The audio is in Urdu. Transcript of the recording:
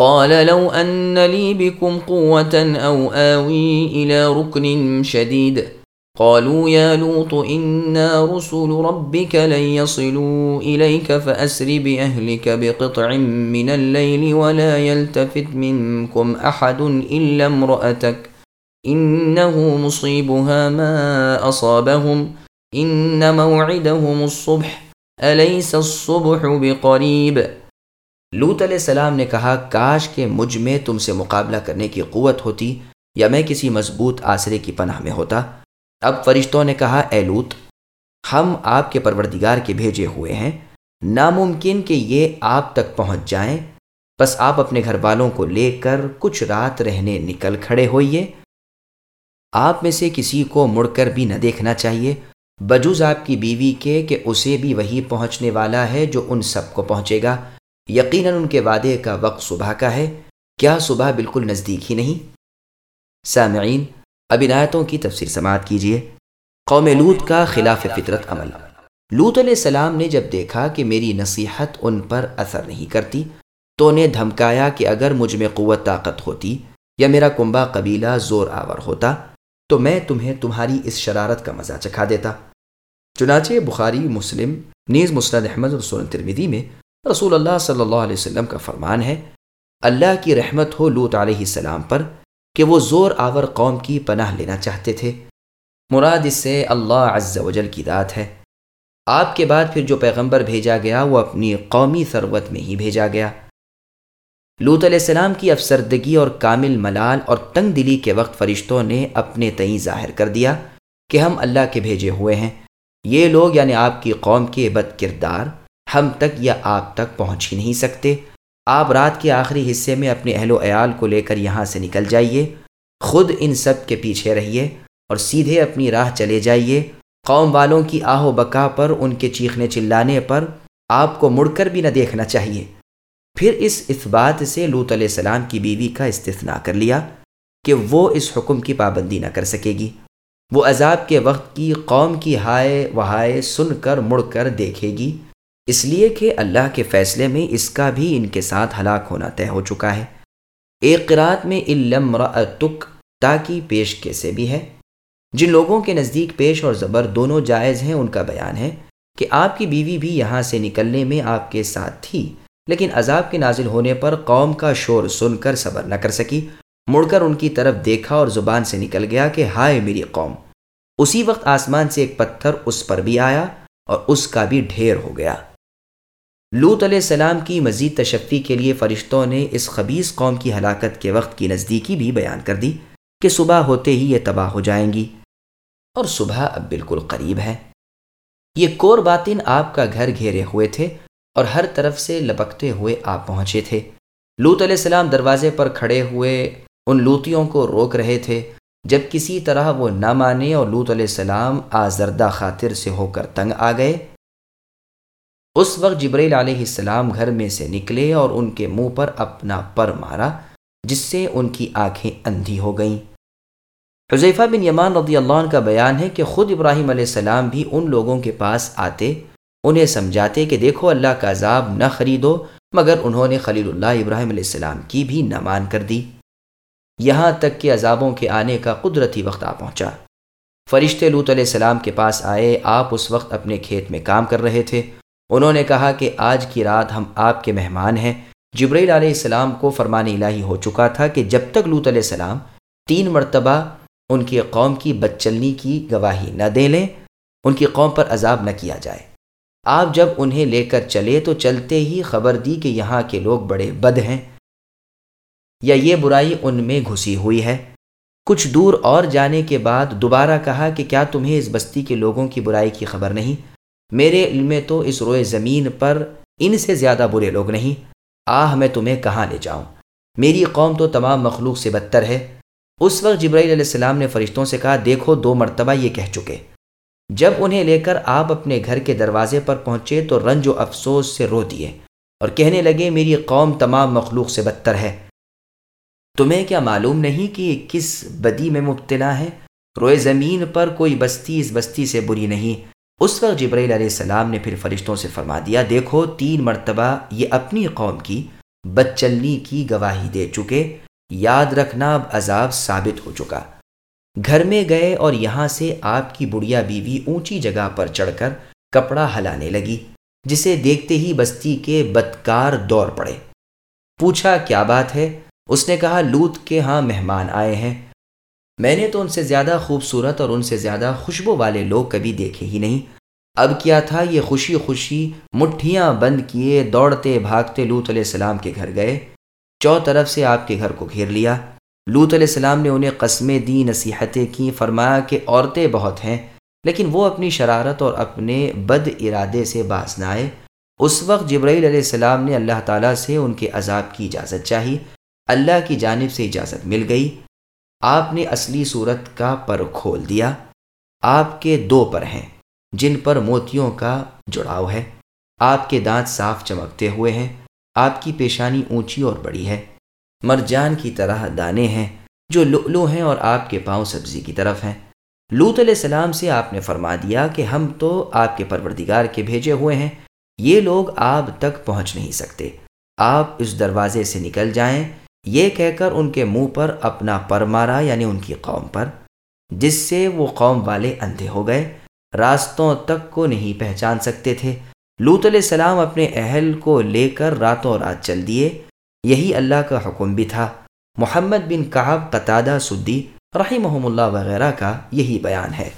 قال لو أن لي بكم قوة أو آوي إلى ركن شديد. قالوا يا لوط إنا رسل ربك لن يصلوا إليك فأسر بأهلك بقطع من الليل ولا يلتفت منكم أحد إلا امرأتك. إنه مصيبها ما أصابهم. إن موعدهم الصبح. أليس الصبح بقريب؟ لوت علیہ السلام نے کہا، کاش کہ مجھ میں تم سے مقابلہ کرنے کی قوت ہوتی یا میں کسی مضبوط آسرے کی پناہ میں ہوتا۔ اب فرشتوں نے کہا، اے لوت ہم آپ کے پروردگار کے بھیجے ہوئے ہیں۔ ناممکن کہ یہ آپ تک پہنچ جائیں۔ بس آپ اپنے گھر والوں کو لے کر کچھ رات رہنے نکل کھڑے ہوئیے۔ آپ میں سے کسی کو مڑ کر بھی نہ دیکھنا چاہیے۔ بجوز آپ کی بیوی کے کہ اسے بھی وہی پہنچنے والا ہے جو ان سب کو پہنچے گا۔ یقیناً ان کے وعدے کا وقت صبح کا ہے۔ کیا صبح بالکل نزدیک ہی نہیں؟ سامعین، اب عنایتوں کی تفسیر سماعت کیجیے قوم لوت کا خلاف فطرت عمل۔ لوت علیہ السلام نے جب دیکھا کہ میری نصیحت ان پر اثر نہیں کرتی، تو انہیں دھمکایا کہ اگر مجھ میں قوت طاقت ہوتی یا میرا کنبا قبیلہ زور آور ہوتا، تو میں تمہیں تمہاری اس شرارت کا مزہ چکھا دیتا۔ چنانچہ بخاری، مسلم، نیز مسند احمد اور سون ترمیدی میں رسول اللہ صلی اللہ علیہ وسلم کا فرمان ہے، اللہ کی رحمت ہو لوت علیہ السلام پر کہ وہ زور آور قوم کی پناہ لینا چاہتے تھے۔ مراد اس سے اللہ عز و جل کی ذات ہے۔ آپ کے بعد پھر جو پیغمبر بھیجا گیا، وہ اپنی قومی ثروت میں ہی بھیجا گیا۔ لوت علیہ السلام کی افسردگی اور کامل ملال اور تنگ دلی کے وقت فرشتوں نے اپنے تئیں ظاہر کر دیا کہ ہم اللہ کے بھیجے ہوئے ہیں۔ یہ لوگ یعنی آپ کی قوم کے بد کردار ہم تک یا آپ تک پہنچ ہی نہیں سکتے۔ آپ رات کے آخری حصے میں اپنے اہل و عیال کو لے کر یہاں سے نکل جائیے۔ خود ان سب کے پیچھے رہیے اور سیدھے اپنی راہ چلے جائیے۔ قوم والوں کی آہ و بکا پر، ان کے چیخنے چلانے پر آپ کو مڑ کر بھی نہ دیکھنا چاہیے۔ پھر اس اثبات سے لوت علیہ السلام کی بیوی کا استثناء کر لیا کہ وہ اس حکم کی پابندی نہ کر سکے گی۔ وہ عذاب کے وقت کی قوم کی ہائے وہائے سن کر مڑ کر دیکھے گی۔ اس لیے کہ اللہ کے فیصلے میں اس کا بھی ان کے ساتھ ہلاک ہونا طے ہو چکا ہے۔ ایک قرات میں علم تک تاکی پیش کیسے بھی ہے۔ جن لوگوں کے نزدیک پیش اور زبر دونوں جائز ہیں، ان کا بیان ہے کہ آپ کی بیوی بھی یہاں سے نکلنے میں آپ کے ساتھ تھی، لیکن عذاب کے نازل ہونے پر قوم کا شور سن کر صبر نہ کر سکی۔ مڑ کر ان کی طرف دیکھا اور زبان سے نکل گیا کہ ہائے میری قوم۔ اسی وقت آسمان سے ایک پتھر اس پر بھی آیا اور اس کا بھی ڈھیر ہو گیا۔ لوت علیہ السلام کی مزید تشفی کے لیے فرشتوں نے اس خبیص قوم کی ہلاکت کے وقت کی نزدیکی بھی بیان کر دی کہ صبح ہوتے ہی یہ تباہ ہو جائیں گی۔ اور صبح اب بالکل قریب ہے۔ یہ کور باطن آپ کا گھر گھیرے ہوئے تھے اور ہر طرف سے لپکتے ہوئے آپ پہنچے تھے۔ لوت علیہ السلام دروازے پر کھڑے ہوئے ان لوتیوں کو روک رہے تھے، جب کسی طرح وہ نہ مانے اور لوت علیہ السلام آزردہ خاطر سے ہو کر تنگ آ گئے۔ اس وقت جبریل علیہ السلام گھر میں سے نکلے اور ان کے منہ پر اپنا پر مارا، جس سے ان کی آنکھیں اندھی ہو گئیں۔ حضیفہ بن یمان رضی اللہ عنہ کا بیان ہے کہ خود ابراہیم علیہ السلام بھی ان لوگوں کے پاس آتے، انہیں سمجھاتے کہ دیکھو اللہ کا عذاب نہ خریدو، مگر انہوں نے خلیل اللہ ابراہیم علیہ السلام کی بھی نہ مان کر دی۔ یہاں تک کہ عذابوں کے آنے کا قدرتی وقت آ پہنچا۔ فرشتے لوت علیہ السلام کے پاس آئے، آپ اس وقت اپنے کھیت میں کام کر رہے تھے۔ انہوں نے کہا کہ آج کی رات ہم آپ کے مہمان ہیں۔ جبریل علیہ السلام کو فرمان الہی ہو چکا تھا کہ جب تک لوت علیہ السلام تین مرتبہ ان کی قوم کی بدچلنی کی گواہی نہ دے لیں، ان کی قوم پر عذاب نہ کیا جائے۔ آپ جب انہیں لے کر چلے تو چلتے ہی خبر دی کہ یہاں کے لوگ بڑے بد ہیں۔ یا یہ برائی ان میں گھسی ہوئی ہے۔ کچھ دور اور جانے کے بعد دوبارہ کہا کہ کیا تمہیں اس بستی کے لوگوں کی برائی کی خبر نہیں؟ میرے علم میں تو اس روئے زمین پر ان سے زیادہ برے لوگ نہیں۔ آہ، میں تمہیں کہاں لے جاؤں؟ میری قوم تو تمام مخلوق سے بدتر ہے۔ اس وقت جبرائیل علیہ السلام نے فرشتوں سے کہا، دیکھو، دو مرتبہ یہ کہہ چکے۔ جب انہیں لے کر آپ اپنے گھر کے دروازے پر پہنچے تو رنج و افسوس سے رو دیے اور کہنے لگے، میری قوم تمام مخلوق سے بدتر ہے۔ تمہیں کیا معلوم نہیں کہ کس بدی میں مبتلا ہے؟ روئے زمین پر کوئی بستی اس بستی سے بری نہیں۔ اس وقت جبرائیل علیہ السلام نے پھر فرشتوں سے فرما دیا، دیکھو، تین مرتبہ یہ اپنی قوم کی بدچلنی کی گواہی دے چکے۔ یاد رکھنا، اب عذاب ثابت ہو چکا۔ گھر میں گئے اور یہاں سے آپ کی بڑھیا بیوی اونچی جگہ پر چڑھ کر کپڑا ہلانے لگی، جسے دیکھتے ہی بستی کے بدکار دوڑ پڑے۔ پوچھا، کیا بات ہے؟ اس نے کہا، لوت کے ہاں مہمان آئے ہیں۔ میں نے تو ان سے زیادہ خوبصورت اور ان سے زیادہ خوشبو والے لوگ کبھی دیکھے ہی نہیں۔ اب کیا تھا یہ خوشی خوشی مٹھیاں بند کیے، دوڑتے، بھاگتے لوت علیہ السلام کے گھر گئے۔ چو طرف سے آپ کے گھر کو گھیر لیا۔ لوت علیہ السلام نے انہیں قسمیں دی، نصیحتیں کی فرمایا کہ عورتیں بہت ہیں، لیکن وہ اپنی شرارت اور اپنے بد ارادے سے باز نہ آئے۔ اس وقت جبرائیل علیہ السلام نے اللہ تعالیٰ سے ان کے عذاب کی اجازت چاہی۔ اللہ کی جانب سے اجازت مل گئی۔ آپ نے اصلی صورت کا پر کھول دیا۔ آپ کے دو پر ہیں، جن پر موتیوں کا جڑاؤ ہے۔ آپ کے دانت صاف چمکتے ہوئے ہیں، آپ کی پیشانی اونچی اور بڑی ہے۔ مرجان کی طرح دانے ہیں، جو لؤلؤ ہیں اور آپ کے پاؤں سبزی کی طرف ہیں۔ لوت علیہ السلام سے آپ نے فرما دیا کہ ہم تو آپ کے پروردگار کے بھیجے ہوئے ہیں۔ یہ لوگ آپ تک پہنچ نہیں سکتے۔ آپ اس دروازے سے نکل جائیں۔ یہ کہہ کر ان کے منہ پر اپنا پر مارا یعنی ان کی قوم پر، جس سے وہ قوم والے اندھے ہو گئے، راستوں تک کو نہیں پہچان سکتے تھے۔ لوت علیہ السلام اپنے اہل کو لے کر راتوں رات چل دیے۔ یہی اللہ کا حکم بھی تھا۔ محمد بن کہاب قطادہ سدی رحمہم اللہ وغیرہ کا یہی بیان ہے۔